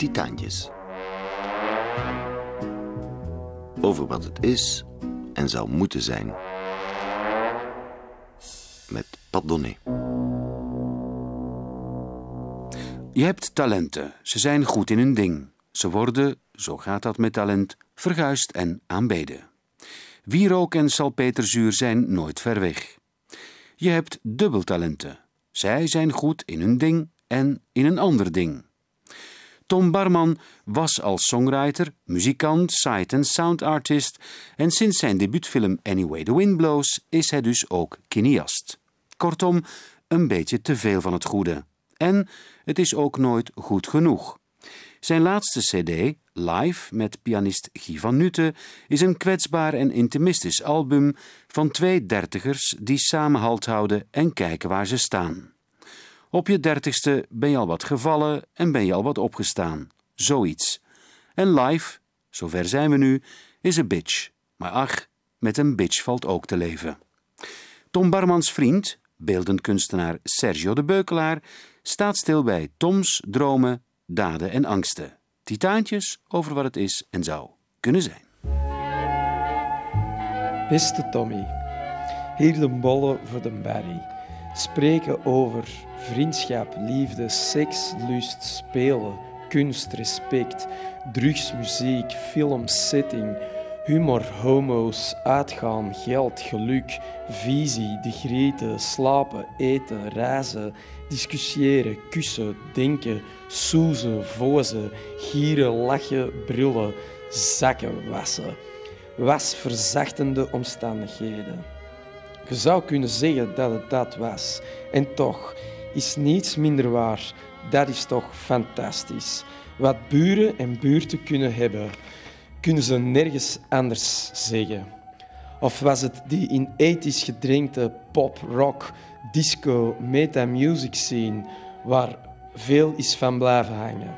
Titaantjes. Over wat het is en zou moeten zijn. Met Pat Donné. Je hebt talenten. Ze zijn goed in hun ding. Ze worden, zo gaat dat met talent, verguisd en aanbeden. Wierook en salpeterzuur zijn nooit ver weg. Je hebt dubbeltalenten. Zij zijn goed in hun ding en in een ander ding. Tom Barman was als songwriter, muzikant, sight- en sound artist en sinds zijn debuutfilm Anyway the Wind Blows is hij dus ook cineast. Kortom, een beetje te veel van het goede. En het is ook nooit goed genoeg. Zijn laatste cd, Live met pianist Guy van Nutte, is een kwetsbaar en intimistisch album van twee dertigers die samen halt houden en kijken waar ze staan. Op je dertigste ben je al wat gevallen en ben je al wat opgestaan. Zoiets. En live, zover zijn we nu, is een bitch. Maar ach, met een bitch valt ook te leven. Tom Barmans vriend, beeldend kunstenaar Sergio de Beukelaar, staat stil bij Toms dromen, daden en angsten. Titaantjes over wat het is en zou kunnen zijn. Beste Tommy, hier de bollen voor de Barry. Spreken over vriendschap, liefde, seks, lust, spelen, kunst, respect, drugs, muziek, film, setting, humor, homo's, uitgaan, geld, geluk, visie, de grieten, slapen, eten, reizen, discussiëren, kussen, denken, soezen, vozen, gieren, lachen, brullen, zakken, wassen. Wasverzachtende omstandigheden. Je zou kunnen zeggen dat het dat was. En toch is niets minder waar. Dat is toch fantastisch. Wat buren en buurten kunnen hebben, kunnen ze nergens anders zeggen. Of was het die in ethisch gedrenkte pop, rock, disco, meta-music scene waar veel is van blijven hangen?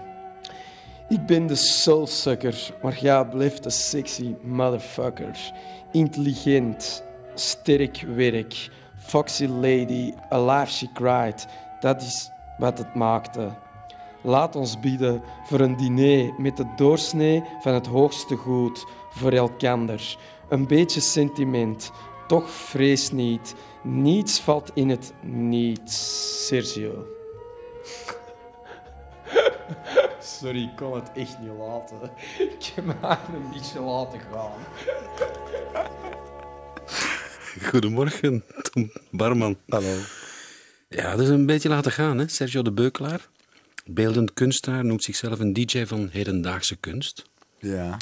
Ik ben de soulsucker, maar jij blijft de sexy motherfucker. Intelligent, sterk werk, foxy lady, alive she cried. Dat is wat het maakte. Laat ons bidden voor een diner met de doorsnee van het hoogste goed voor elkander. Een beetje sentiment, toch vrees niet. Niets valt in het niets, Sergio. Sorry, ik kon het echt niet laten. Ik heb me een beetje laten gaan. Goedemorgen, Tom Barman. Hallo. Ja, dat is een beetje laten gaan, hè? Sergio de Beukelaar. Beeldend kunstenaar noemt zichzelf een DJ van hedendaagse kunst. Ja,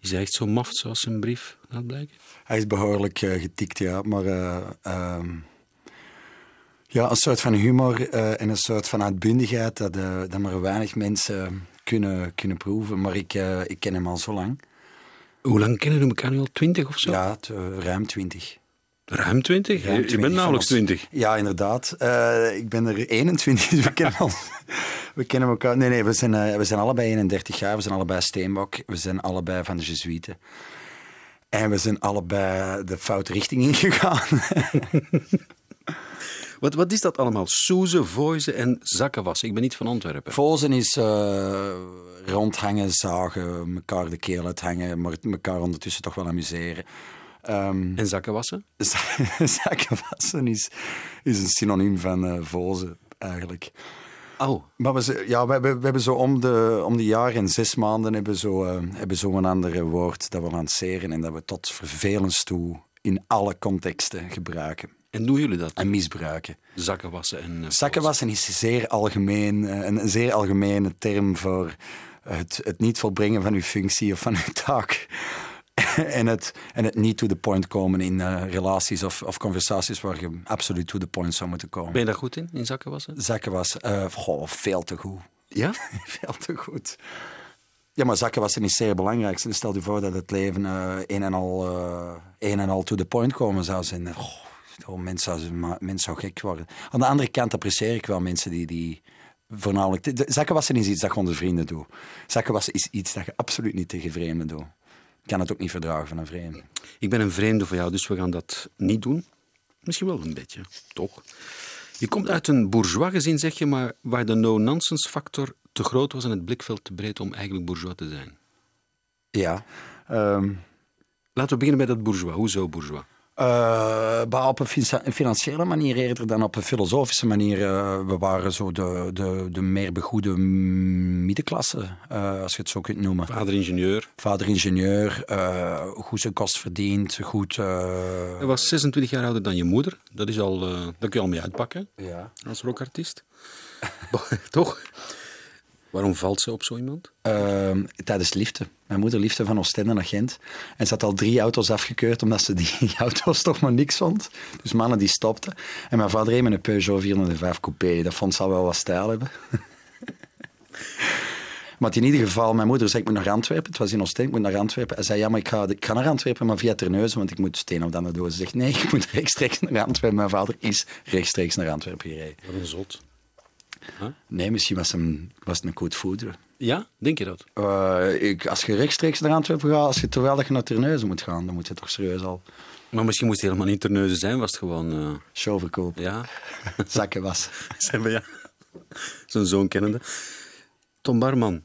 Is hij echt zo maft zoals zijn brief laat blijken? hij is behoorlijk eh, getikt, ja. Maar eh, ehm, ja, een soort van humor eh, en een soort van uitbundigheid dat, dat maar weinig mensen kunnen, kunnen proeven. Maar ik, ik ken hem al zo lang. Hoe lang kennen we elkaar nu al? Twintig of zo? Ja, eh, ruim twintig. Ruim twintig? Ruim je, je 20 bent nauwelijks van ons. twintig. Ja, inderdaad. Eh, ik ben er 21, dus we kennen, al, we kennen elkaar. Nee, nee, we zijn, eh, we zijn allebei 31 jaar. We zijn allebei Steenbok. We zijn allebei van de Jesuiten. En we zijn allebei de foute richting ingegaan. Wat, wat is dat allemaal? Soezen, voizen en zakkenwassen. Ik ben niet van Antwerpen. Vozen is eh, rondhangen, zagen, elkaar de keel uithangen, maar elkaar ondertussen toch wel amuseren. Ehm En zakkenwassen? zakkenwassen is, is een synoniem van eh vozen, eigenlijk. Oh, Maar we, ja, we, we, we hebben zo om de, om de jaar en zes maanden hebben zo, eh, hebben zo een ander woord dat we lanceren en dat we tot vervelens toe in alle contexten gebruiken en doen jullie dat? en misbruiken. Zakkenwassen en... eh, Zakkenwassen is zeer algemeen, eh, een, zeer algemene term voor het, het niet volbrengen van uw functie of van uw taak. en, het, en het niet to the point komen in eh, relaties of, of conversaties waar je absoluut to the point zou moeten komen. Ben je daar goed in, in zakkenwassen? Zakkenwassen, eh, goh, veel te goed. Ja? Veel te goed. Ja, maar zakkenwassen is zeer belangrijk. Stel je voor dat het leven eh een, en al, een en al to the point komen zou zijn. Oh, oh, mens, zou, mens zou gek worden. Aan de andere kant apprecieer ik wel mensen die, die voornamelijk... de- de- zakkenwassen is iets dat je onder vrienden doet. Zakkenwassen is iets dat je absoluut niet tegen vreemden doet. Ik kan het ook niet verdragen van een vreemde. Ik ben een vreemde voor jou, dus we gaan dat niet doen. Misschien wel een beetje, toch? Je komt uit een bourgeois gezin, zeg je, maar waar de no-nonsense factor te groot was en het blikveld te breed om eigenlijk bourgeois te zijn. Ja. Ehm, Laten we beginnen bij dat bourgeois. Hoezo bourgeois? Maar op een fin- financiële manier eerder dan op een filosofische manier. eh, we waren zo de, de, de meer begoede middenklasse, eh, als je het zo kunt noemen. Vader ingenieur. Vader ingenieur, eh, goed zijn kost verdiend, goed... Hij was 26 jaar ouder dan je moeder. Dat is al, daar kun je al mee uitpakken ja. als rockartiest. Toch? Waarom valt ze op zo iemand? Ehm, tijdens liefde. Mijn moeder liefde van Oostende naar Gent. En ze had al drie auto's afgekeurd omdat ze die auto's toch maar niks vond. Dus mannen die stopten. En mijn vader reed met een Peugeot 405 coupé. Dat vond ze al wel wat stijl hebben. Maar in ieder geval, mijn moeder zei, ik moet naar Antwerpen. Het was in Oostende, ik moet naar Antwerpen. Hij zei, ja, maar ik ga, ik ga naar Antwerpen, maar via Terneuzen, want ik moet steen of dan naar doos. Ze zegt, nee, ik moet rechtstreeks naar Antwerpen. Mijn vader is rechtstreeks naar Antwerpen gereden. Wat een zot. Nee, misschien was hem, was het een goed voeder. Ja, denk je dat? Eh, ik, als je rechtstreeks naar Antwerpen gaat, als je, terwijl je naar Terneuzen moet gaan, dan moet je toch serieus al Maar misschien moest hij helemaal niet terneuzen zijn. Was het gewoon... eh, show verkopen. ja, Zakken was. zijn we ja. Zo'n zoon kennende. Tom Barman,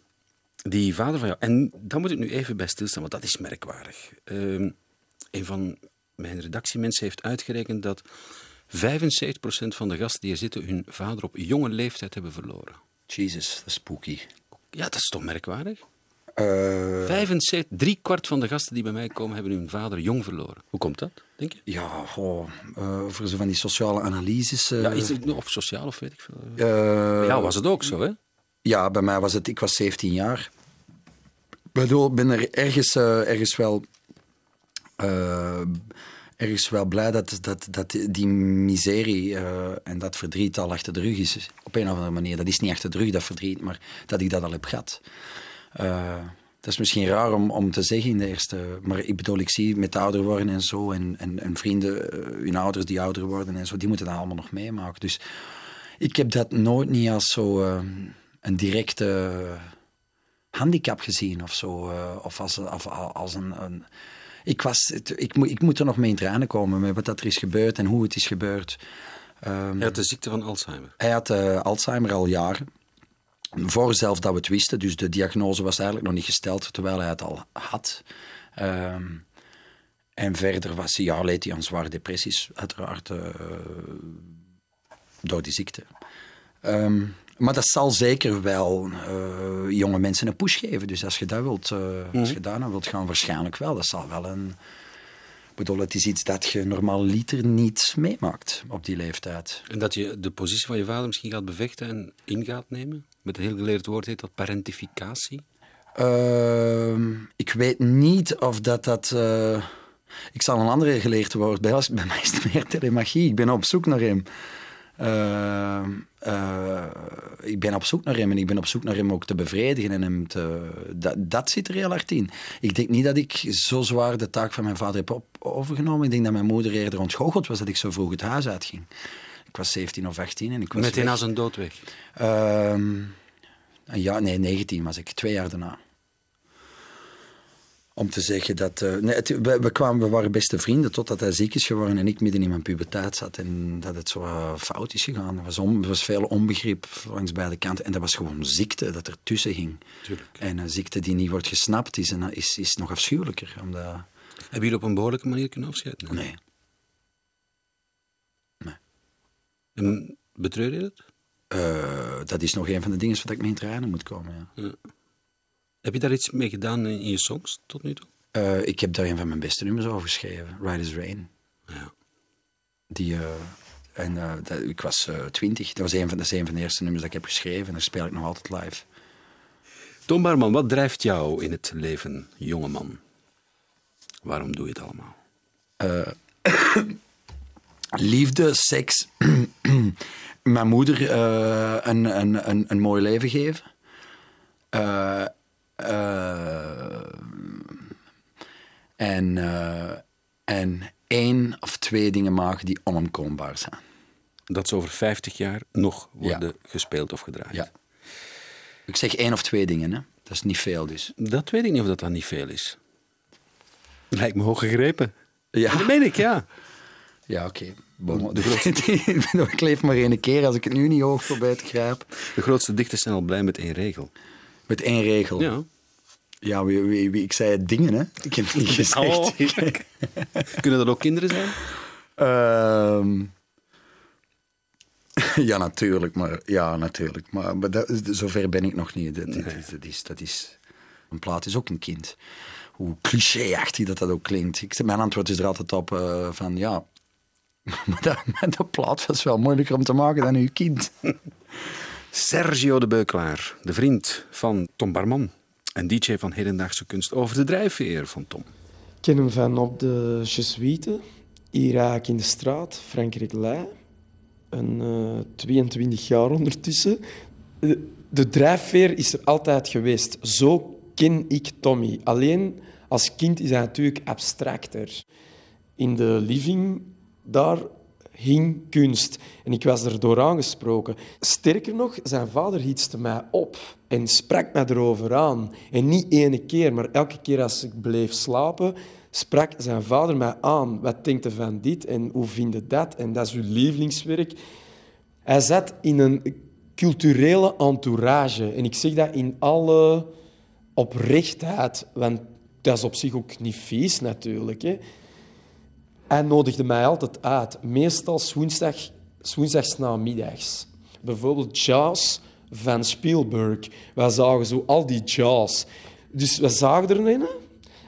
die vader van jou. En daar moet ik nu even bij stilstaan, want dat is merkwaardig. Ehm, een van mijn redactiemensen heeft uitgerekend dat 75% van de gasten die hier zitten hun vader op jonge leeftijd hebben verloren. Jesus, dat is spooky. Ja, dat is toch merkwaardig? Eh, 75, drie kwart van de gasten die bij mij komen hebben hun vader jong verloren. Hoe komt dat, denk je? ja, goh, eh, voor zo van die sociale analyses. eh, Ja, is het, of sociaal of weet ik veel. ja, was het ook zo, hè? Ja, bij mij was het, ik was 17 jaar. Ik bedoel, ben er ergens, ergens wel. Ergens wel blij dat, dat, dat die miserie eh, en dat verdriet al achter de rug is. Op een of andere manier. Dat is niet achter de rug, dat verdriet, maar dat ik dat al heb gehad. Eh, dat is misschien raar om, om te zeggen in de eerste... Maar ik bedoel, ik zie met ouder worden en zo... en, en, en vrienden, eh, hun ouders die ouder worden en zo... die moeten dat allemaal nog meemaken. Dus ik heb dat nooit niet als zo een directe handicap gezien of zo. of als, of als een... een ik, was, het- ik, moet, ik moet er nog mee in tranen komen met wat dat er is gebeurd en hoe het is gebeurd. Ehm, Hij had de ziekte van Alzheimer. hij had eh, Alzheimer al jaren. Voor zelf dat we het wisten. Dus de diagnose was eigenlijk nog niet gesteld, terwijl hij het al had. Ehm, en verder was hij, ja, leed hij aan zware depressies, uiteraard, eh, door die ziekte. Ehm, maar dat zal zeker wel eh, jonge mensen een push geven. Dus als je dat wilt, eh, als je daarna wilt gaan, waarschijnlijk wel. Dat zal wel een... Ik bedoel, het is iets dat je normaal liter niet meemaakt op die leeftijd. En dat je de positie van je vader misschien gaat bevechten en in gaat nemen? Met een heel geleerd woord heet dat parentificatie. Ehm, ik weet niet of dat dat. eh, ik zal een andere geleerd woord bij. Bij mij is het meer telemagie. Ik ben op zoek naar hem. Ehm, eh, ik ben op zoek naar hem en ik ben op zoek naar hem ook te bevredigen en hem te. Dat, dat zit er heel hard in. Ik denk niet dat ik zo zwaar de taak van mijn vader heb op, overgenomen. Ik denk dat mijn moeder eerder ontgoocheld was dat ik zo vroeg het huis uitging. Ik was 17 of 18 en ik was. Meteen na zijn dood weg. Ehm, jaar, nee, 19 was ik, twee jaar daarna. Om te zeggen dat. eh, nee, het- we, we, kwamen, we waren beste vrienden totdat hij ziek is geworden en ik midden in mijn puberteit zat. En dat het zo eh, fout is gegaan. Er was, on, er was veel onbegrip langs beide kanten. En dat was gewoon ziekte dat er tussen ging. Tuurlijk. En een ziekte die niet wordt gesnapt is, een, is, is nog afschuwelijker. Omdat, Hebben jullie op een behoorlijke manier kunnen afscheid nemen? nee. En betreur je dat? Eh, dat is nog een van de dingen waar ik mee in trainen moet komen. Ja. Heb je daar iets mee gedaan in in je songs tot nu toe? Eh, ik heb daar een van mijn beste nummers over geschreven, Ride is Rain. Ja. Die, eh, en, eh, dat, ik was twintig. dat, was een van, dat is een van de eerste nummers dat ik heb geschreven. En daar speel ik nog altijd live. Tom Barman, wat drijft jou in het leven, jongeman? Waarom doe je het allemaal? Liefde, seks, mijn moeder een, een, een, een mooi leven geven. En, eh, en één of twee dingen maken die onomkoombaar zijn. Dat ze over 50 jaar nog worden gespeeld of gedraaid. Ja. Ik zeg één of twee dingen, hè. dat is niet veel dus. Dat weet ik niet of dat dan niet veel is. Lijkt me hoog gegrepen. Ja. Dat meen ik, ja. Ja, oké. Bon, ik leef maar één keer als ik het nu niet hoog voorbij te grijpen. De grootste dichters zijn al blij met één regel. Met één regel? Ja. Ja, wie, wie, wie, ik zei dingen, hè. Ik heb het niet gezegd. Oh. Kunnen dat ook kinderen zijn? Ehm ja, natuurlijk. Maar, ja, natuurlijk. Maar, maar dat, zover ben ik nog niet. Dat, dat, is, dat, is, dat is... Een plaat is ook een kind. Hoe clichéachtig dat dat ook klinkt. Ik, mijn antwoord is er altijd op uh, van ja... Maar dat, dat plaat was wel moeilijker om te maken dan uw kind. Sergio de Beukelaar, de vriend van Tom Barman en DJ van hedendaagse kunst over de drijfveer van Tom. Ik ken hem van op de Jesuiten, Irak in de straat, Frankrijk Leij. Een uh, 22 jaar ondertussen. De, de drijfveer is er altijd geweest. Zo ken ik Tommy. Alleen als kind is hij natuurlijk abstracter. In de living daar hing kunst. En ik was er door aangesproken. Sterker nog, zijn vader hietste mij op en sprak mij erover aan. En niet ene keer, maar elke keer als ik bleef slapen, sprak zijn vader mij aan. Wat denkt u van dit en hoe vind je dat? En dat is uw lievelingswerk. Hij zat in een culturele entourage. En ik zeg dat in alle oprechtheid, want dat is op zich ook niet vies natuurlijk. Hè. Hij nodigde mij altijd uit, meestal woensdag, woensdags namiddags. Bijvoorbeeld jazz van Spielberg. Wij zagen zo al die jazz. Dus we zagen er een.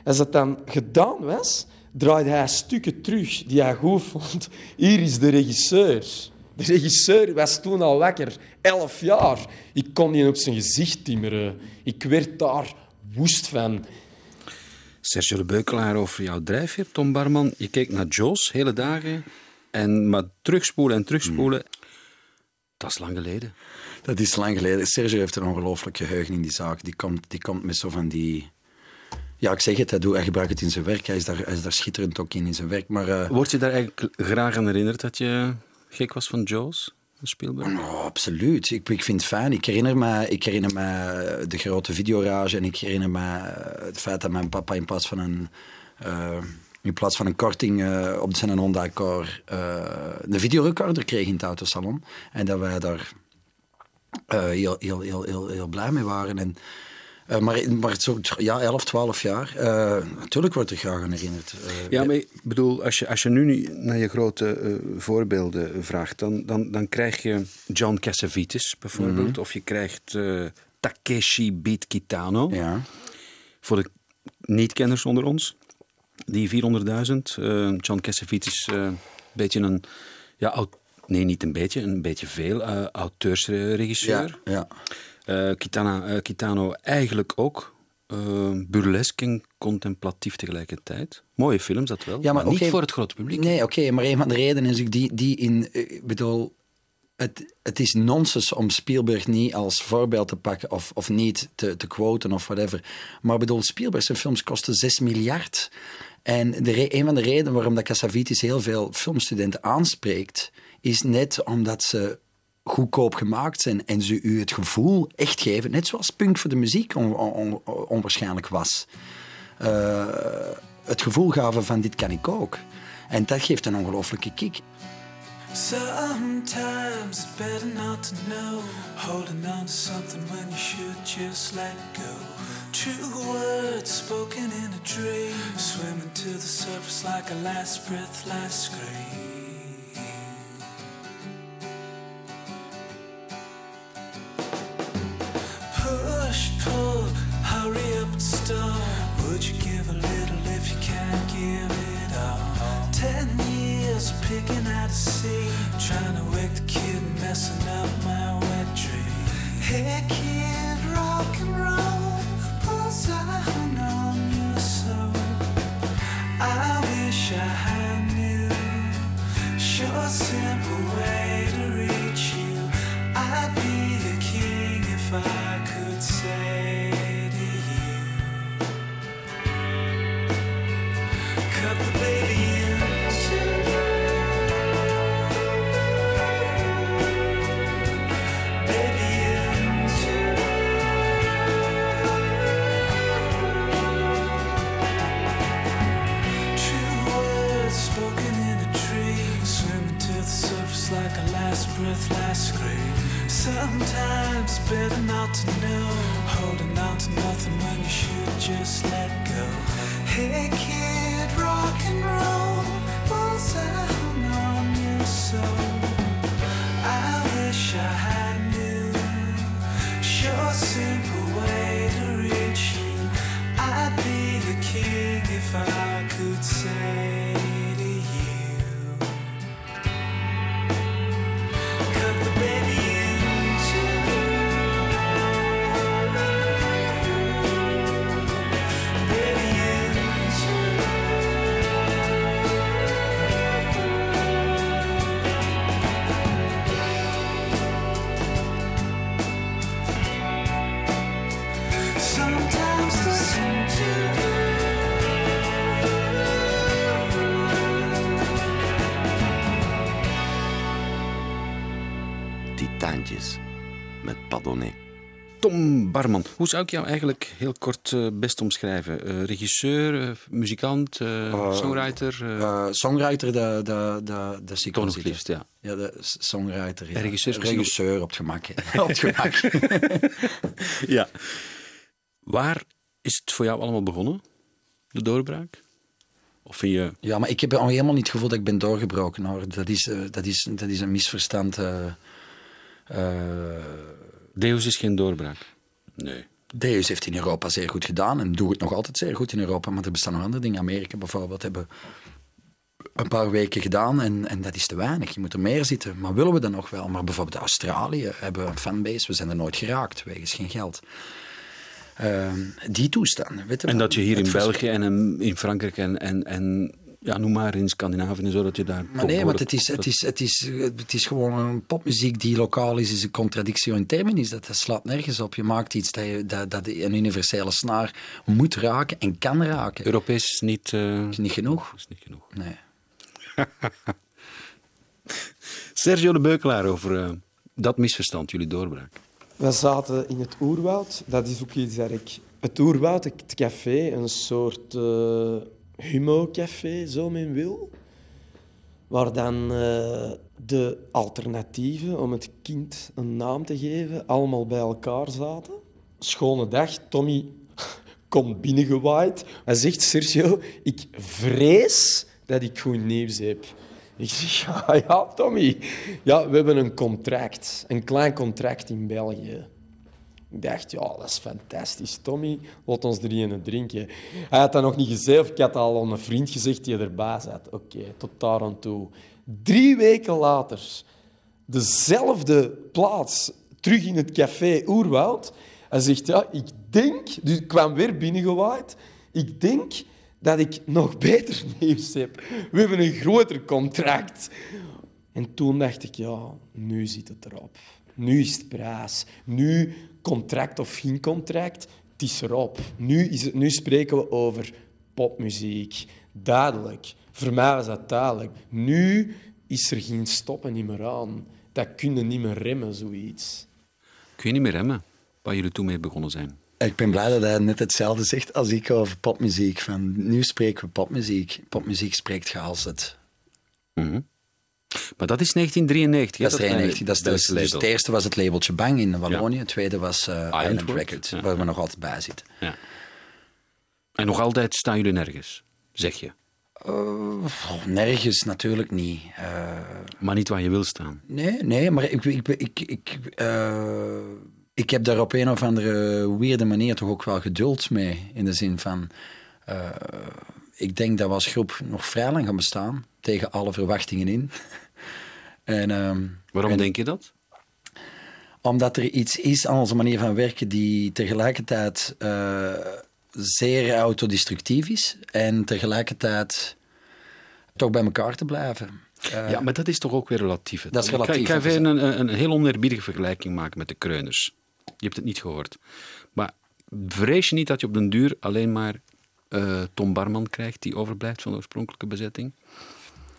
Als dat dan gedaan was, draaide hij stukken terug die hij goed vond. Hier is de regisseur. De regisseur was toen al wakker, elf jaar. Ik kon die op zijn gezicht timmeren. Ik werd daar woest van. Sergio de Beukelaar over jouw drijfveer, Tom Barman. Je keek naar Jaws hele dagen, en, maar terugspoelen en terugspoelen. Dat is lang geleden. Dat is lang geleden. Sergio heeft een ongelooflijk geheugen in die zaak. Die komt, die komt met zo van die... Ja, ik zeg het, hij, doet, hij gebruikt het in zijn werk. Hij is daar, hij is daar schitterend ook in, in zijn werk. Maar, uh... Word je daar eigenlijk graag aan herinnerd dat je gek was van Jaws? Oh, absoluut. Ik, vind het fijn. Ik herinner, me, ik herinner me de grote videorage en ik herinner me het feit dat mijn papa in plaats van een, uh, in plaats van een korting op zijn Honda Accord uh, een videorecorder kreeg in het autosalon. En dat wij daar heel, heel, heel, heel, heel blij mee waren. En, uh, maar, maar zo, ja, 11, 12 jaar. Uh, natuurlijk wordt er graag aan herinnerd. Uh, ja, maar ik bedoel, als je, als je nu naar je grote voorbeelden vraagt, dan, dan, dan krijg je John Cassavetes bijvoorbeeld, mm -hmm. of je krijgt Takeshi Beat Kitano. Ja. Voor de niet-kenners onder ons, die 400.000. John Cassavetes, een beetje een, ja, nee, niet een beetje, een beetje veel, auteursregisseur. Ja, ja. Uh, Kitana, uh, Kitano eigenlijk ook. Uh, burlesk en contemplatief tegelijkertijd. Mooie films, dat wel. Ja, maar, maar niet voor het grote publiek. Nee, oké, okay, maar een van de redenen is ik die, die in... Ik bedoel, het, het is nonsens om Spielberg niet als voorbeeld te pakken of, of niet te, te quoten of whatever. Maar bedoel, Spielberg zijn films kosten 6 miljard. En de, een van de redenen waarom dat Cassavetes heel veel filmstudenten aanspreekt, is net omdat ze goedkoop gemaakt zijn en ze u het gevoel echt geven, net zoals punk voor de muziek on, on, onwaarschijnlijk was. Uh, het gevoel gaven van dit kan ik ook. En dat geeft een ongelooflijke kick. Sometimes better not to know Holding on to something when you should just let go True words spoken in a dream Swimming to the surface like a last breath, last scream hurry up. Would you give a little if you can't give it all? Ten years picking out a seed, trying to wake the kid, messing up my wet dream. Hey kid, rock and roll, pulls on your soul. I wish I had knew, sure simple way Tom Barman. Hoe zou ik jou eigenlijk heel kort eh, best omschrijven? Eh, regisseur, eh, muzikant, songwriter? songwriter, de, de, de, de Toch nog liefst, ja. Ja, de songwriter. Ja. Regisseur regisseur op het gemak. op het gemak. ja. Waar is het voor jou allemaal begonnen? De doorbraak? Of vind je... Ja, maar ik heb al helemaal niet het gevoel dat ik ben doorgebroken. Hoor. Dat, is, dat, is, dat is een misverstand. eh. Deus is geen doorbraak. Nee. Deus heeft in Europa zeer goed gedaan en doet het nog altijd zeer goed in Europa. Maar er bestaan nog andere dingen. Amerika bijvoorbeeld hebben een paar weken gedaan en, en dat is te weinig. Je moet er meer zitten. Maar willen we dat nog wel? Maar bijvoorbeeld Australië hebben een fanbase. We zijn er nooit geraakt, wegens geen geld. Ehm, die. Weet je En wel. dat je hier Het in België en in- in Frankrijk en, en, en ja, noem maar in Scandinavië en zo, dat je daar... Maar nee, want het is, het, is, het, is, het is gewoon een popmuziek die lokaal is, is een contradictio in terminis. Dat, dat slaat nergens op. Je maakt iets dat, je, dat, dat een universele snaar moet raken en kan raken. Europees is niet, eh, is niet genoeg. is niet genoeg. Nee. Sergio de Beukelaar over eh, dat misverstand, jullie doorbraak. We zaten in het oerwoud. Dat is ook iets dat ik... Het oerwoud, het café, een soort eh humo-café, zo men wil. Waar dan eh, de alternatieven, om het kind een naam te geven, allemaal bij elkaar zaten. Schone dag, Tommy komt binnengewaaid. Hij zegt, Sergio, ik vrees dat ik goed nieuws heb. Ik zeg, ja, ja, Tommy. Ja, we hebben een contract. Een klein contract in België. Ik dacht, ja, dat is fantastisch. Tommy, laat ons er een drinken. Hij had dat nog niet gezegd, of ik had al aan een vriend gezegd die erbij zat. Oké, tot daar aan toe. Drie weken later, dezelfde plaats, terug in het café Oerwoud. Hij zegt, ja, ik denk... Dus ik kwam weer binnengewaaid. Ik denk dat ik nog beter nieuws heb. We hebben een groter contract. En toen dacht ik, ja, nu zit het erop. Nu is het prijs. Nu, contract of geen contract, het is erop. Nu, is het, nu spreken we over popmuziek. Duidelijk. Voor mij was dat duidelijk. Nu is er geen stoppen niet meer aan. Dat kun je niet meer remmen, zoiets. Kun je niet meer remmen, waar jullie toen mee begonnen zijn? Ik ben blij dat hij net hetzelfde zegt als ik over popmuziek. Van, nu spreken we popmuziek. Popmuziek spreekt gehalsend. Mhm. Maar dat is 1993. hè, Dat is 93. Dat is, dus, dus het eerste was het labeltje Bang in Wallonië. Het tweede was eh Island Records, ja. waar we nog altijd bij zitten. Ja. En nog altijd staan jullie nergens, zeg je. Oh, nergens natuurlijk niet. Eh, Maar niet waar je wil staan. nee, nee, maar ik, ik, ik, ik, eh, ik heb daar op een of andere weirde manier toch ook wel geduld mee. In de zin van, eh, ik denk dat we als groep nog vrij lang gaan bestaan, tegen alle verwachtingen in. en, ehm, Waarom en- denk je dat? Omdat er iets is aan onze manier van werken die tegelijkertijd eh, zeer autodestructief is en tegelijkertijd toch bij elkaar te blijven. Eh, ja, maar dat is toch ook weer relatief. Dat is Tom? Ik ga- relatief, Ik ga even een, een, een heel oneerbiedige vergelijking maken met de kreuners. Je hebt het niet gehoord. Maar vrees je niet dat je op den duur alleen maar eh, Tom Barman krijgt, die overblijft van de oorspronkelijke bezetting?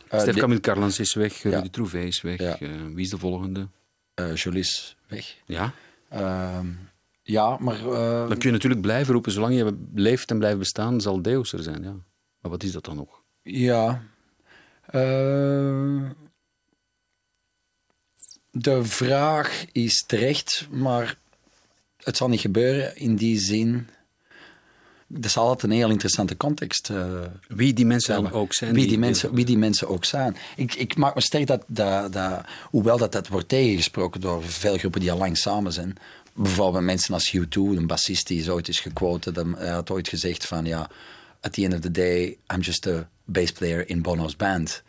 eh, Stef Camille Carlans is weg, Ja. Rudy Trouvé is weg. Ja. eh, wie is de volgende? eh, Jolis weg. Ja, Ehm, ja, maar dan kun je natuurlijk blijven roepen. Zolang je leeft en blijft bestaan, zal Deus er zijn. Ja. Maar wat is dat dan nog? ja. Eh, De vraag is terecht, maar het zal niet gebeuren in die zin. Dat is altijd een heel interessante context. eh, Wie die mensen dan ook zijn. Wie die, mensen, wie die mensen ook zijn. Ik, ik maak me sterk dat, dat, dat, hoewel dat, dat wordt tegengesproken door veel groepen die al lang samen zijn. Bijvoorbeeld mensen als U2, een bassist die is ooit is gequote. dat- Hij had ooit gezegd van ja, at the end of the day, I'm just a bass player in Bono's band.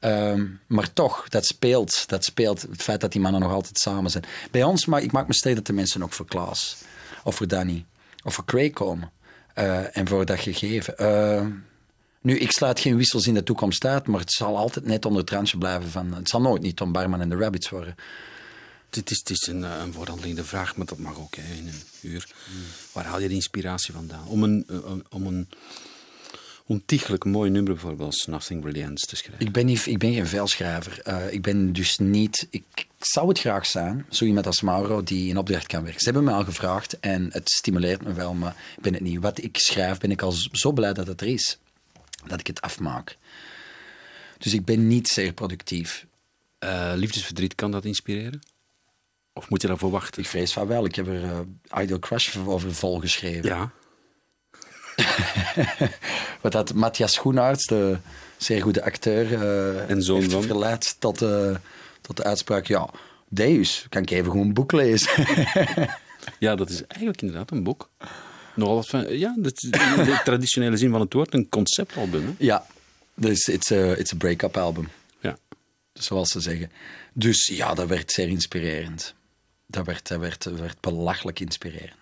Ehm, maar toch, dat speelt, dat speelt. Het feit dat die mannen nog altijd samen zijn. Bij ons, maar ik maak me sterk dat de mensen ook voor Klaas, of voor Danny, of voor Craig komen. Eh, en voor dat gegeven. Ehm, nu, ik sluit geen wissels in de toekomst uit, maar het zal altijd net onder het randje blijven van... Het zal nooit niet Tom Barman en de Rabbits worden. Het is, het is een, eh, een voorhandelende vraag, maar dat mag ook hè, in een uur. Waar haal je de inspiratie vandaan? Om eh, een- om een ontiegelijk mooi nummer bijvoorbeeld Nothing Really Ends te schrijven. Ik ben, niet, ik ben geen veilschrijver. Eh, ik ben dus niet... Ik, ik zou het graag zijn, zo iemand als Mauro die in opdracht kan werken. Ze hebben me al gevraagd en het stimuleert me wel, maar ik ben het niet. Wat ik schrijf, ben ik al zo blij dat het er is. Dat ik het afmaak. Dus ik ben niet zeer productief. Eh, liefdesverdriet, kan dat inspireren? Of moet je daarvoor wachten? Ik vrees van wel. Ik heb er eh, Idol Crush over volgeschreven. Ja, Wat dat Matthias Schoenaerts, de zeer goede acteur, eh, En zoon heeft van? verleid tot, eh, tot de uitspraak... Ja, Deus, kan ik even gewoon een boek lezen. ja, dat is eigenlijk inderdaad een boek. Nogal wat van, ja, dat is in de traditionele zin van het woord, een conceptalbum. Hè? ja, dus it's a, it's a break-up album, Ja. zoals ze zeggen. Dus ja, dat werd zeer inspirerend. Dat werd, dat werd, dat werd belachelijk inspirerend.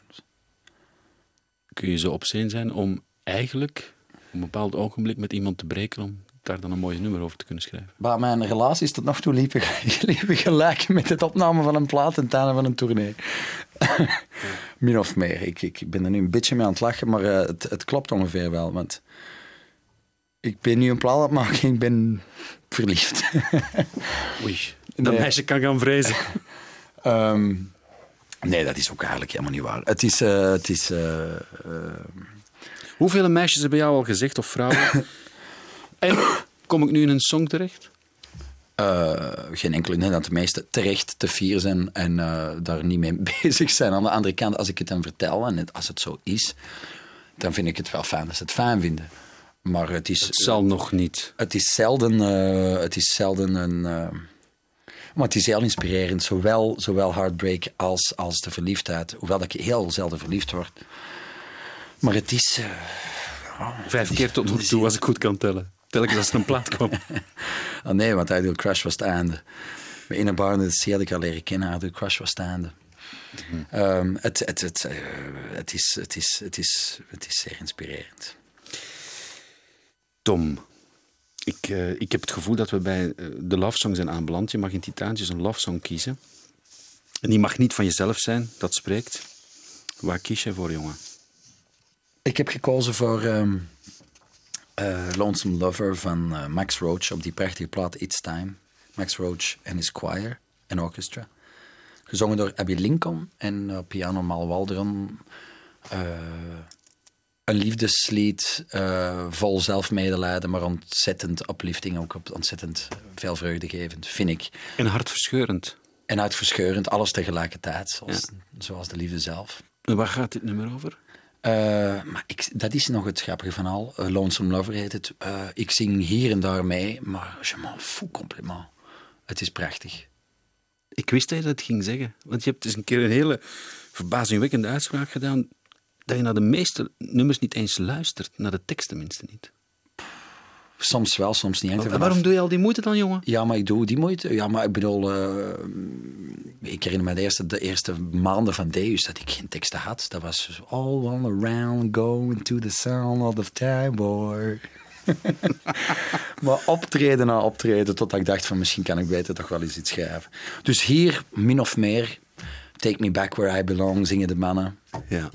Kun je zo op zee zijn om eigenlijk op een bepaald ogenblik met iemand te breken om daar dan een mooi nummer over te kunnen schrijven? Maar mijn relaties tot nog toe liepen, liepen gelijk met het opnemen van een plaat en einde van een tournee. Min of meer. Ik, ik ben er nu een beetje mee aan het lachen, maar eh, het, het klopt ongeveer wel. Want ik ben nu een plaat aan het maken, ik ben verliefd. Oei, dat Nee. meisje kan gaan vrezen. Ehm, nee, dat is ook eigenlijk helemaal niet waar. Het is... eh, het is eh, eh, Hoeveel meisjes hebben jou al gezegd, of vrouwen? en kom ik nu in een song terecht? geen enkele, nee, dat de meesten terecht te fier zijn en daar niet mee bezig zijn. Aan de andere kant, als ik het hen vertel en het, als het zo is, dan vind ik het wel fijn dat ze het fijn vinden. Maar het is, Het zal nog niet. het is zelden, het is zelden een. Maar het is heel inspirerend, zowel, zowel heartbreak als, als de verliefdheid. Hoewel dat ik heel zelden verliefd word. Maar het is. eh, Vijf keer tot nog toe, als ik goed kan tellen. Telkens als er een plaat kwam. Oh nee, want Ideal Crush was het einde. Bij Inner Barn had ik al leren kennen. Ideal Crush was het einde. Ehm, het, het, het, eh, het, is, het, is, het, is, het is zeer inspirerend. Tom, ik, eh, ik heb het gevoel dat we bij eh, de love song zijn aanbeland. Je mag in Titaantjes een love song kiezen. En die mag niet van jezelf zijn, dat spreekt. Waar kies jij voor, jongen? Ik heb gekozen voor ehm, eh, Lonesome Lover van Max Roach op die prachtige plaat It's Time. Max Roach en his choir en orchestra. Gezongen door Abby Lincoln en piano Mal Waldron. Een liefdeslied, eh, vol zelfmedelijden, maar ontzettend uplifting, ook ontzettend veel vreugdegevend, vind ik. En hartverscheurend. En uitverscheurend, alles tegelijkertijd, zoals, zoals de liefde zelf. En waar gaat dit nummer over? Eh, maar ik, dat is nog het grappige van al. Eh, Lonesome Lover heet het. Ik zing hier en daar mee, maar je m'en fous compliment. Het is prachtig. Ik wist dat je dat ging zeggen. Want je hebt eens een keer een hele verbazingwekkende uitspraak gedaan. Dat je naar de meeste nummers niet eens luistert. Naar de tekst tenminste niet. Soms wel, soms niet. Vanaf. waarom doe je al die moeite dan, jongen? Ja, maar ik doe die moeite. Ja, maar ik bedoel, eh, ik herinner me de eerste, de eerste maanden van Deus dat ik geen teksten had. Dat was all around, going to the sound of Tabor. maar optreden na optreden, totdat ik dacht van misschien kan ik beter toch wel eens iets schrijven. Dus hier, min of meer, Take Me Back Where I Belong, zingen de mannen. Ja.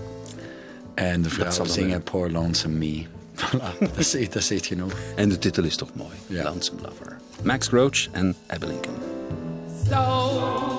En de vrouwen dan zingen. Poor Lonesome Me. Voilà, dat is, dat is echt genoeg. En de titel is toch mooi. Ja. Lonesome Lover. Max Roach en Abby Lincoln. So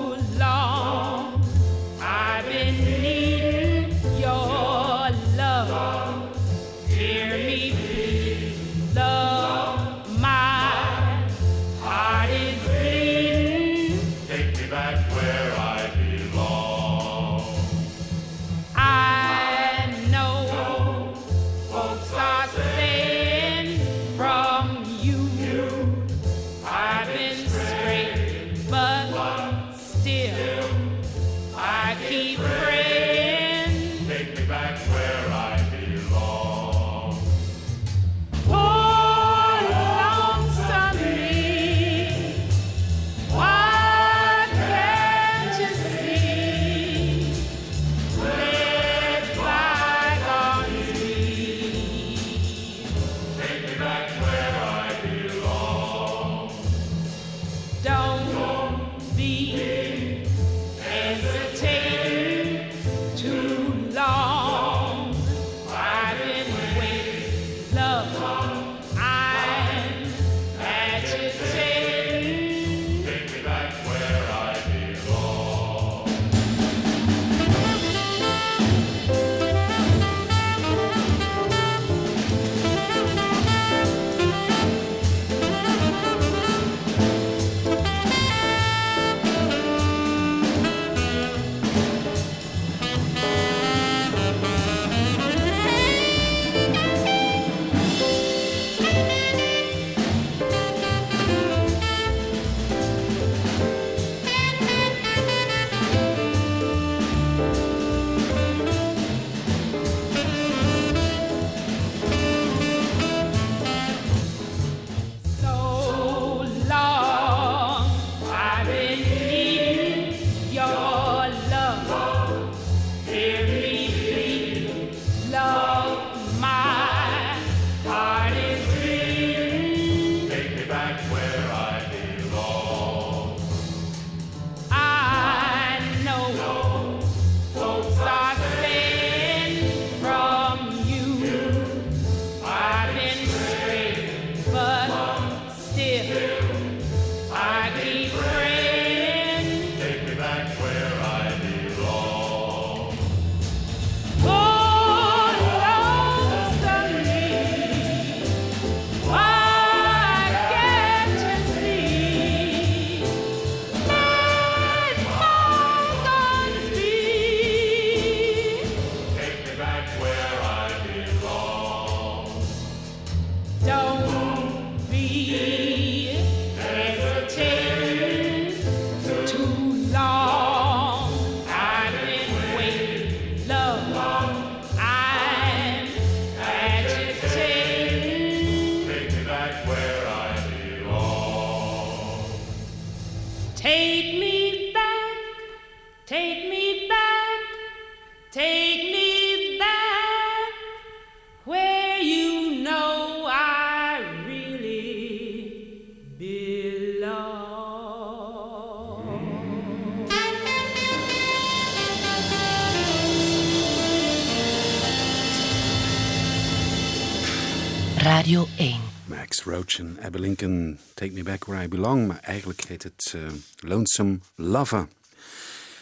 Abby Lincoln, Take Me Back Where I Belong. Maar eigenlijk heet het eh, Lonesome Lava.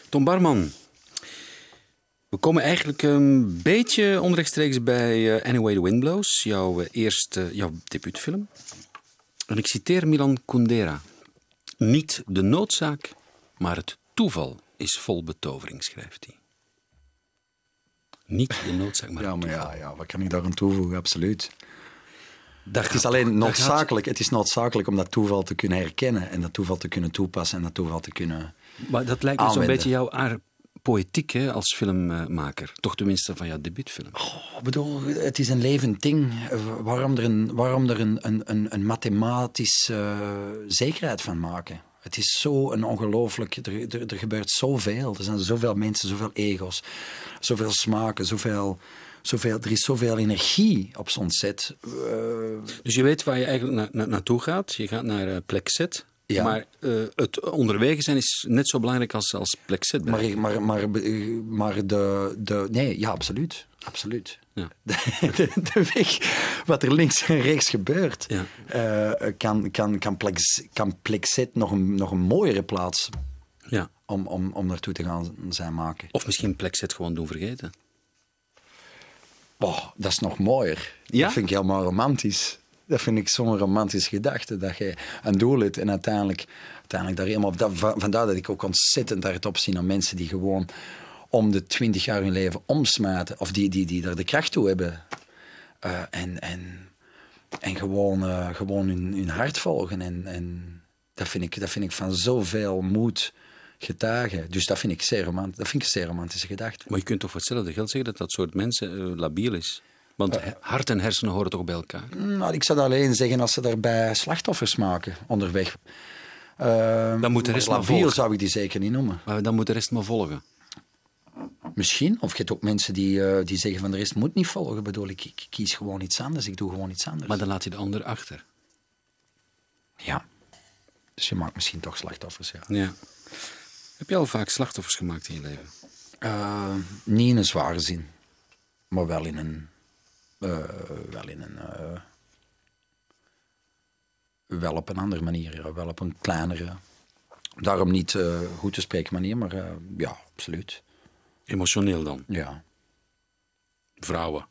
Tom Barman. We komen eigenlijk een beetje onrechtstreeks bij eh, Anyway the Wind Blows. Jouw, eh, eerste, jouw debuutfilm. En ik citeer Milan Kundera. Niet de noodzaak, maar het toeval is vol betovering, schrijft hij. Niet de noodzaak, maar Ja, maar toeval. ja, ja, wat kan ik daar aan toevoegen? Absoluut. Het is alleen noodzakelijk, het is noodzakelijk om dat toeval te kunnen herkennen en dat toeval te kunnen toepassen en dat toeval te kunnen... Maar dat lijkt me zo'n beetje jouw aard poëtiek hè, als filmmaker. Toch tenminste van jouw debuutfilm. Ik bedoel, het is een levend ding. Waarom er een, waarom er een, een, een, een mathematische eh, zekerheid van maken? Het is zo een ongelooflijk... Er, er, er gebeurt zoveel. Er zijn zoveel mensen, zoveel ego's, zoveel smaken, zoveel... Zoveel, er is zoveel energie op zo'n set. Eh, Dus je weet waar je eigenlijk na, na- naartoe gaat. Je gaat naar eh, plek Z. Ja. Maar eh, het onderweg zijn is net zo belangrijk als, als plek Z. Maar, maar, maar, maar de, de... Nee, ja, absoluut. Absoluut. Ja. De, de, de weg, wat er links en rechts gebeurt, Ja. kan, kan, kan, Plex, kan Plexet nog een, nog een mooiere plaats Ja. om, om, om naartoe te gaan zijn maken. Of misschien plek Z gewoon doen vergeten. Dat is nog mooier. Ja? Dat vind ik helemaal romantisch. Dat vind ik zo'n romantische gedachte, dat je een doel hebt en uiteindelijk, uiteindelijk daar helemaal... Dat, va- vandaar dat ik ook ontzettend hard zie naar mensen die gewoon om de twintig jaar hun leven omsmijten, of die, die, die er de kracht toe hebben. Eh, en, en, en gewoon, eh, gewoon hun, hun hart volgen. En, en dat, vind ik, dat vind ik van zoveel moed getuigen. Dus dat vind ik zeer, romant dat vind ik een zeer romantische gedachte. Maar je kunt toch voor hetzelfde geld zeggen dat dat soort mensen eh, labiel is? Want he- hart en hersenen horen toch bij elkaar? Nou, ik zou dat alleen zeggen als ze daarbij slachtoffers maken onderweg. Uh, Dan moet de rest maar volgen. zou ik die zeker niet noemen. Maar dan moet de rest maar volgen. Misschien. Of je hebt ook mensen die, eh, die zeggen van de rest moet niet volgen. Bedoel, ik, ik kies gewoon iets anders. Ik doe gewoon iets anders. Maar dan laat je de ander achter. Ja. Dus je maakt misschien toch slachtoffers, ja. Ja. Heb je al vaak slachtoffers gemaakt in je leven? Eh, niet in een zware zin. Maar wel in een... eh, wel in een... eh, wel op een andere manier. ja. Wel op een kleinere... Daarom niet goed te spreken manier, maar ja, absoluut. Emotioneel dan? Ja. Vrouwen?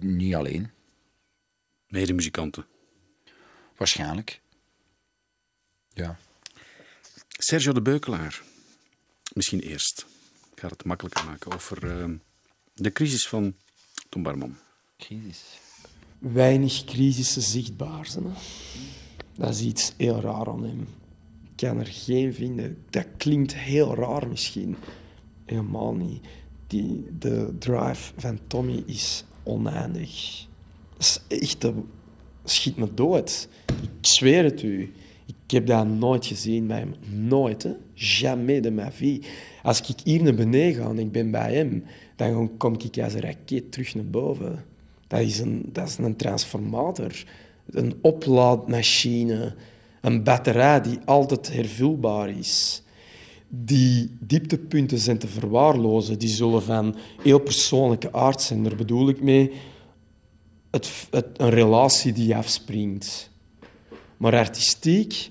Niet alleen. Medemuzikanten? Waarschijnlijk. Ja. Sergio de Beukelaar. Misschien eerst. Ik ga het makkelijker maken over eh, de crisis van Tom Barman. Crisis. weinig crisissen zichtbaar zijn. Hè. Dat is iets heel raar aan hem. Ik kan er geen vinden. Dat klinkt heel raar misschien. Helemaal niet. Die, de drive van Tommy is oneindig. Dat is echt... Dat schiet me dood. Ik zweer het u. Ik heb dat nooit gezien bij hem. Nooit, hè. Jamais de ma vie. Als ik hier naar beneden ga en ik ben bij hem, dan kom ik als een raket terug naar boven. Dat is een, dat is een transformator, een oplaadmachine, een batterij die altijd hervulbaar is. Die dieptepunten zijn te verwaarlozen. Die zullen van heel persoonlijke aard zijn. Daar bedoel ik mee het, een relatie die afspringt. Maar artistiek,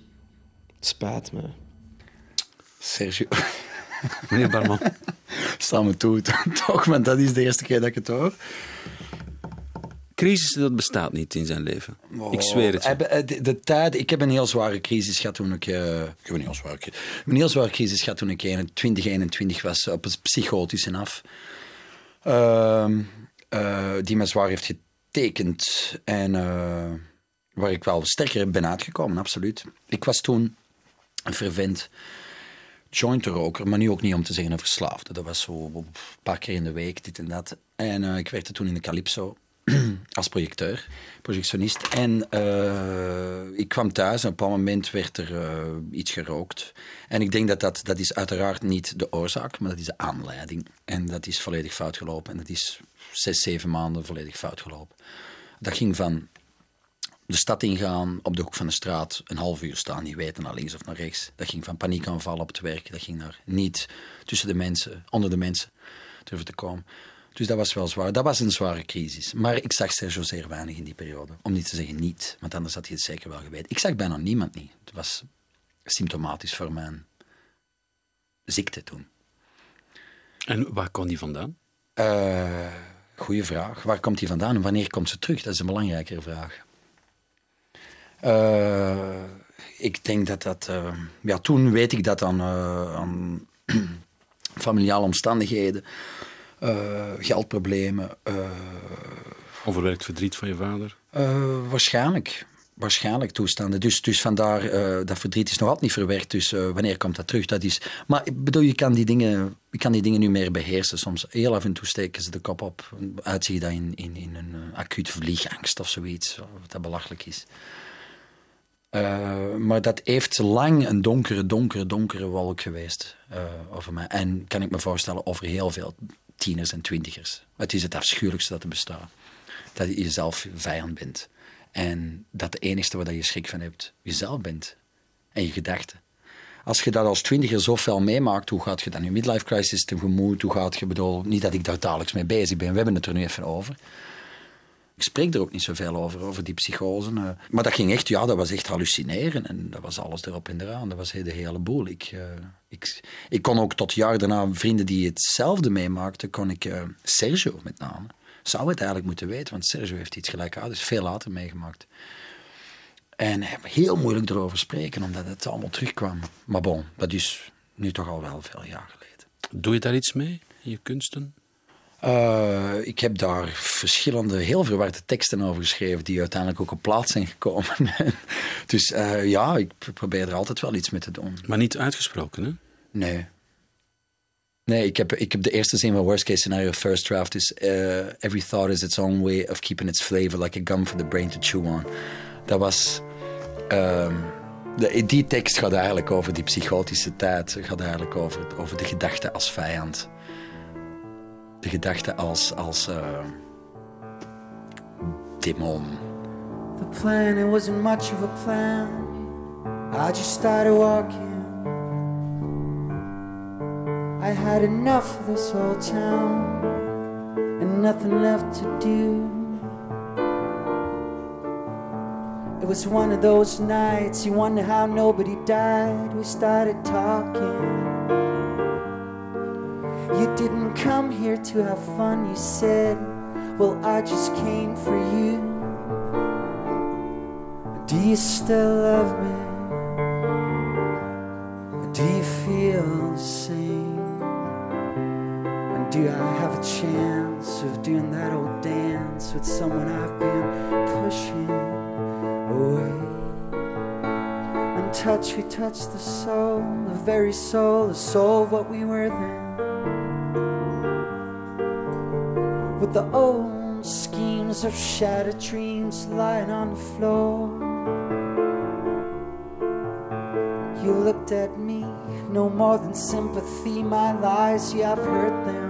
het spijt me. Sergio. Meneer Barman. Sta me toe, toch, want dat is de eerste keer dat ik het hoor. Crisis, dat bestaat niet in zijn leven. Ik zweer het je. Oh, eh, De, de tijd, ik heb een heel zware crisis gehad toen ik... eh, ik heb een heel zware, cri- ik heb een heel zware crisis gehad toen ik 21, 21 was, op het psychotische af. Ehm, eh, die me zwaar heeft getekend. En eh, waar ik wel sterker ben uitgekomen, absoluut. Ik was toen een fervent jointroker, maar nu ook niet om te zeggen een verslaafde. Dat was zo een paar keer in de week, dit en dat. En eh, ik werkte toen in de Calypso als projecteur, projectionist. En eh, ik kwam thuis en op een moment werd er eh, iets gerookt. En ik denk dat, dat dat is uiteraard niet de oorzaak, maar dat is de aanleiding. En dat is volledig fout gelopen. En dat is zes, zeven maanden volledig fout gelopen. Dat ging van de stad ingaan, op de hoek van de straat, een half uur staan, niet weten naar links of naar rechts. Dat ging van paniekaanval op het werk, dat ging naar niet tussen de mensen, onder de mensen durven te komen. Dus dat was wel zwaar. Dat was een zware crisis. Maar ik zag Sergio zeer weinig in die periode. Om niet te zeggen niet, want anders had hij het zeker wel geweten. Ik zag bijna niemand niet. Het was symptomatisch voor mijn ziekte toen. En waar kon die vandaan? Eh goeie vraag. Waar komt hij vandaan en wanneer komt ze terug? Dat is een belangrijkere vraag. Eh, ik denk dat dat... eh, ja, toen weet ik dat aan, eh, aan familiale omstandigheden, geldproblemen, Overwerkt verdriet van je vader? waarschijnlijk. Waarschijnlijk toestanden. Dus, dus vandaar, dat verdriet is nog altijd niet verwerkt. Dus wanneer komt dat terug? Dat is... Maar ik bedoel, je kan die dingen, je kan die dingen nu meer beheersen. Soms heel af en toe steken ze de kop op. Uitzie je dat in, in, in een uh, acuut vliegangst of zoiets. Wat dat belachelijk is. Uh, maar dat heeft lang een donkere, donkere, donkere wolk geweest uh, over mij. En kan ik me voorstellen over heel veel tieners en twintigers. Het is het afschuwelijkste dat er bestaat. Dat je jezelf vijand bent. En dat de enige waar je schrik van hebt, jezelf bent. En je gedachten. Als je dat als twintiger zo fel meemaakt, hoe gaat je dan je midlife crisis tegemoet? Hoe gaat je, bedoel, niet dat ik daar dagelijks mee bezig ben, we hebben het er nu even over. Ik spreek er ook niet zoveel over, over die psychose. Uh, maar dat ging echt, ja, dat was echt hallucineren. En dat was alles erop en eraan. Dat was de hele boel. Ik, uh, ik, ik kon ook tot jaar daarna vrienden die hetzelfde meemaakten, kon ik uh, Sergio met name. Zou het eigenlijk moeten weten, want Sergio heeft iets gelijkaardigs veel later meegemaakt. En heel moeilijk erover spreken, omdat het allemaal terugkwam. Maar bon, dat is nu toch al wel veel jaar geleden. Doe je daar iets mee, in je kunsten? Eh, ik heb daar verschillende, heel verwarde teksten over geschreven, die uiteindelijk ook op plaats zijn gekomen. dus eh, ja, ik probeer er altijd wel iets mee te doen. Maar niet uitgesproken, hè? Nee. Nee, ik heb, ik heb de eerste zin van Worst Case Scenario, First Draft, is eh, Every thought is its own way of keeping its flavor, like a gum for the brain to chew on. Dat was... ehm, de, die tekst gaat eigenlijk over die psychotische tijd. Het gaat eigenlijk over, over de gedachte als vijand. De gedachte als, als eh, demon. The plan, it wasn't much of a plan. I just started walking. I had enough of this old town and nothing left to do. It was one of those nights you wonder how nobody died. We started talking. You didn't come here to have fun, you said. Well, I just came for you. Do you still love me? Do you feel the same? And do I have a chance of doing that old dance with someone I've been pushing away? And touch, we touch the soul, the very soul, the soul of what we were then. With the old schemes of shattered dreams lying on the floor. You looked at me, no more than sympathy. My lies, you have heard them.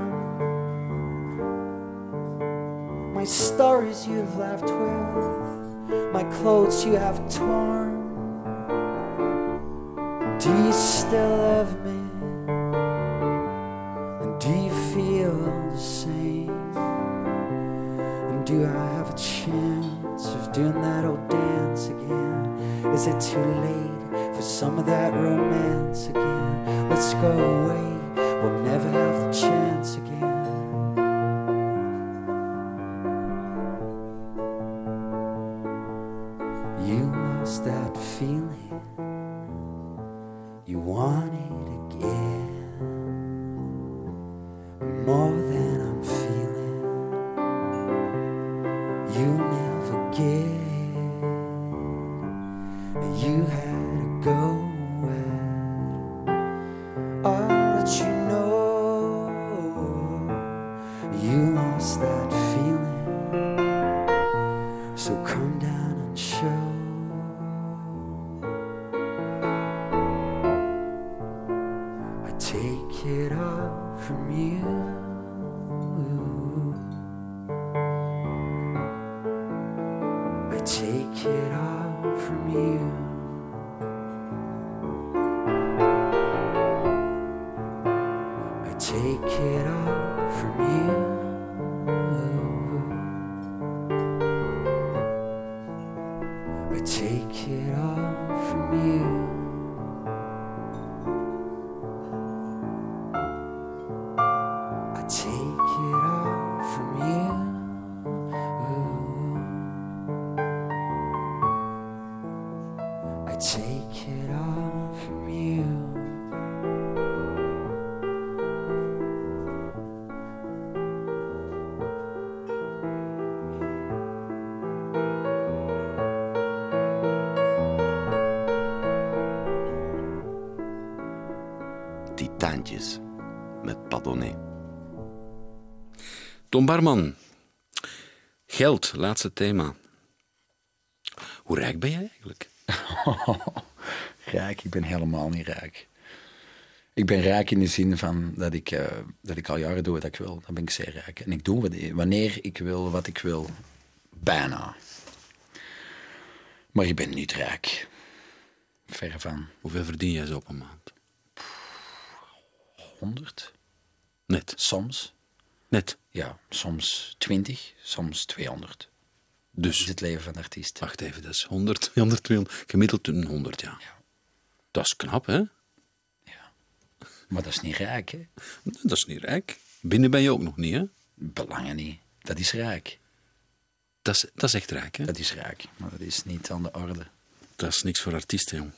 My stories you have laughed with, my clothes you have torn. Do you still love me? Dance again? Is it too late for some of that romance again? Let's go away, we'll never have the chance again. Met Padonnet. Tom Barman. Geld, laatste thema. Hoe rijk ben jij eigenlijk? Rijk, ik ben helemaal niet rijk. Ik ben rijk in de zin van dat ik, eh, dat ik al jaren doe wat ik wil. Dan ben ik zeer rijk. En ik doe wat- wanneer ik wil, wat ik wil. Bijna. Maar ik ben niet rijk. Verre van Hoeveel verdien jij zo op een maand? 100. Net. Soms. Net. Ja, soms 20, soms 200. Dat is Dus, het leven van de artiest. wacht even, dat is 100, 100, 200, gemiddeld een 100, ja. Ja. Dat is knap, hè? Maar dat is niet rijk, hè? Dat is niet rijk. Binnen ben je ook nog niet, hè? Belangen niet. Dat is rijk. Dat is, dat is echt rijk, hè? Dat is rijk, maar dat is niet aan de orde. Dat is niks voor artiesten, jong.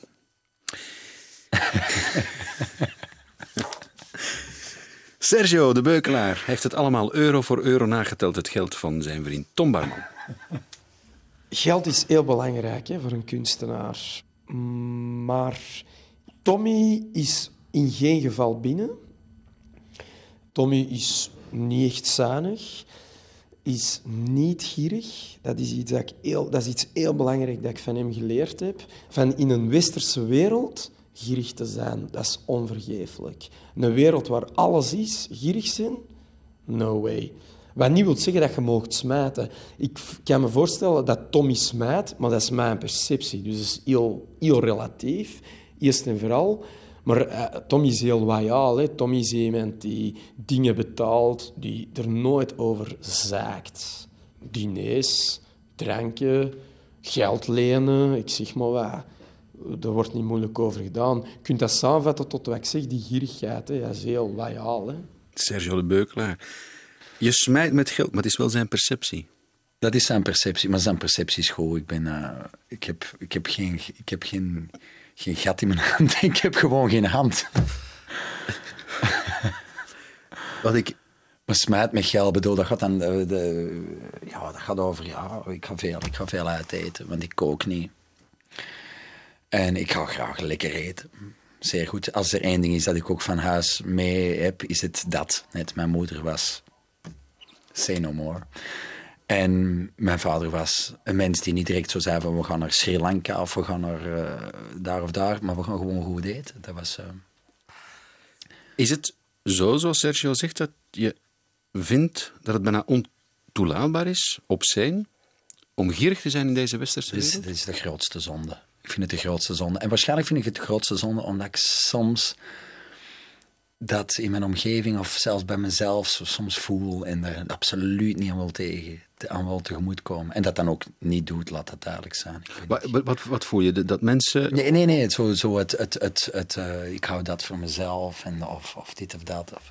Sergio de Beukelaar heeft het allemaal euro voor euro nageteld, het geld van zijn vriend Tom Barman. Geld is heel belangrijk hè, voor een kunstenaar. Maar Tommy is in geen geval binnen. Tommy is niet echt zuinig, is niet gierig. Dat is iets, dat ik heel, dat is iets heel belangrijk dat ik van hem geleerd heb. Van in een westerse wereld gierig te zijn, dat is onvergeeflijk. Een wereld waar alles is, gierig zijn, no way. Wat niet wil zeggen dat je mag smijten. Ik kan me voorstellen dat Tommy smijt, maar dat is mijn perceptie. Dus dat is heel, heel relatief, eerst en vooral. Maar eh, Tommy is heel loyaal. Hè. Tommy is iemand die dingen betaalt, die er nooit over zaakt. Diners, dranken, geld lenen, ik zeg maar wat. Daar wordt niet moeilijk over gedaan. Je kunt dat samenvatten tot wat ik zeg, die gierigheid. Hè. Dat is heel loyaal. Hè. Sergio de Beukelaar. Je smijt met geld, maar het is wel zijn perceptie. Dat is zijn perceptie, maar zijn perceptie is goed. Ik, ben, eh, ik heb, ik heb, geen, ik heb geen, geen gat in mijn hand. Ik heb gewoon geen hand. Wat ik Maar smijt met geld, bedoel, dat gaat dan de, de- ja, dat gaat over, ja, ik ga veel, ik ga veel uit eten, want ik kook niet. En ik ga graag lekker eten. Zeer goed. Als er één ding is dat ik ook van huis mee heb, is het dat. Net mijn moeder was say no more. En mijn vader was een mens die niet direct zo zei van we gaan naar Sri Lanka of we gaan naar eh, daar of daar, maar we gaan gewoon goed eten. Dat was... eh, Is het zo, zoals Sergio zegt, dat je vindt dat het bijna ontoelaatbaar is, op zijn, om gierig te zijn in deze westerse Dat is, wereld? dat is de grootste zonde. Ik vind het de grootste zonde. En waarschijnlijk vind ik het de grootste zonde omdat ik soms dat in mijn omgeving of zelfs bij mezelf soms voel en er absoluut niet aan wil tegen, te- aan wil tegemoetkomen. En dat dan ook niet doet, laat dat duidelijk zijn. Wat, wat, wat, voel je? Dat mensen... Nee, nee, nee. Zo, zo het, het, het, het, eh, ik hou dat voor mezelf en of, of dit of dat. Of.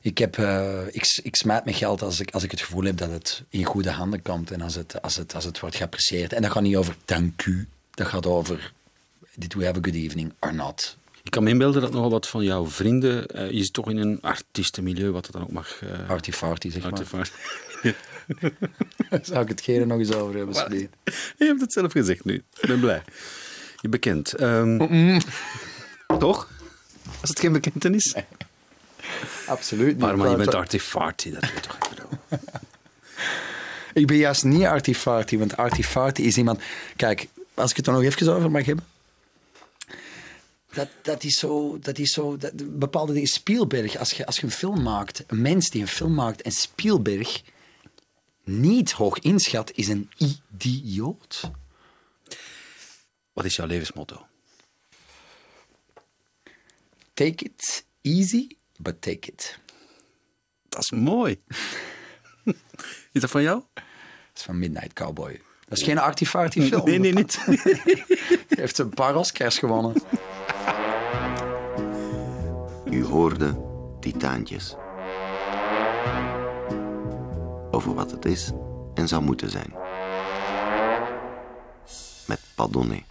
Ik, heb, eh, ik, ik smijt mijn geld als ik, als ik het gevoel heb dat het in goede handen komt en als het, als het, als het wordt geapprecieerd. En dat gaat niet over dank u. Dat gaat over did we have a good evening or not. Ik kan me inbeelden dat nogal wat van jouw vrienden... eh, je zit toch in een artiestenmilieu, wat het dan ook mag... eh Artie farty, zeg maar. artifact. Zou ik het geren nog eens over hebben, alsjeblieft. Je hebt het zelf gezegd nu. Ik ben blij. Je bekend. Ehm, Toch? Als het geen bekentenis? Absoluut niet. Maar, maar je bent artifarty, dat weet je toch? Ik bedoel. Ik ben juist niet Artie Farty, want Artie Farty is iemand... Kijk, als ik het er nog even over mag hebben. Dat, dat is zo... Dat is zo dat, bepaalde dingen... Spielberg, als je, als je een film maakt, een mens die een film maakt en Spielberg niet hoog inschat, is een idioot. Wat is jouw levensmotto? Take it easy, but take it. Dat is mooi. Is dat van jou? Dat is van Midnight Cowboy. Dat is geen Artie Farty film. Nee, nee, niet. Hij heeft een paar Oscars gewonnen. U hoorde Titaantjes. Over wat het is en zou moeten zijn. Met Padonnet.